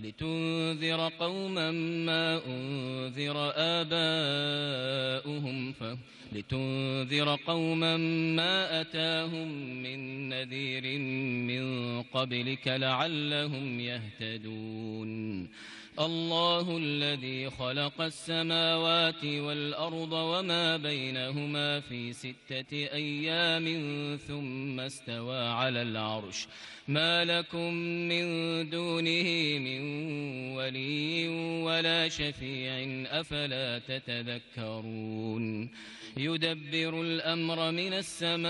لتنذر قوما ما أنذر آباؤهم ف... لتنذر قوما ما أتاهم من نذير من قبلك لعلهم يهتدون. الله الذي خلق السماوات والأرض وما بينهما في ستة أيام ثم استوى على العرش. ما لكم من دونه من ولي ولا شفيع أفلا تتذكرون يدبر الأمر من السماء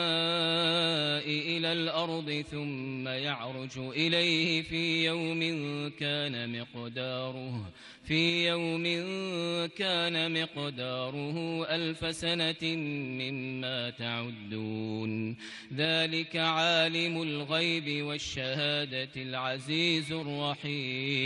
إلى الأرض ثم يعرج إليه في يوم كان مقداره في يوم كان مقداره ألف سنة مما تعدون ذلك عالم الغيب والشهادة العزيز الرحيم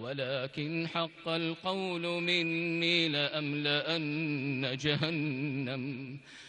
ولكن حق القول مني لأملأن جهنم.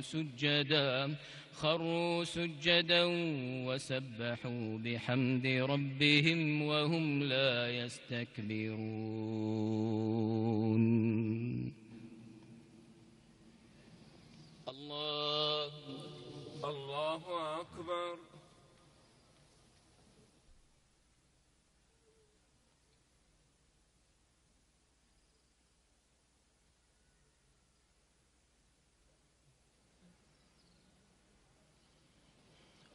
سجداً خروا سجدا وسبحوا بحمد ربهم وهم لا يستكبرون. الله الله أكبر.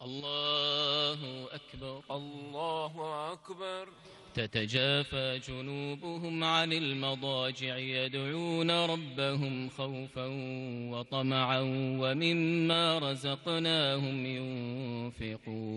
الله أكبر. الله أكبر. تتجافى جنوبهم عن المضاجع يدعون ربهم خوفا وطمعا ومما رزقناهم ينفقون.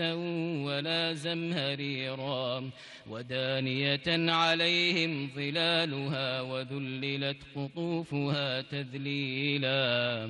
ولا زمهريرا ودانية عليهم ظلالها وذللت قطوفها تذليلا.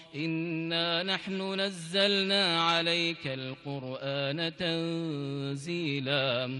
إنا نحن نزلنا عليك القرآن تنزيلا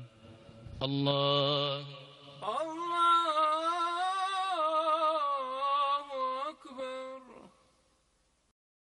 الله. الله.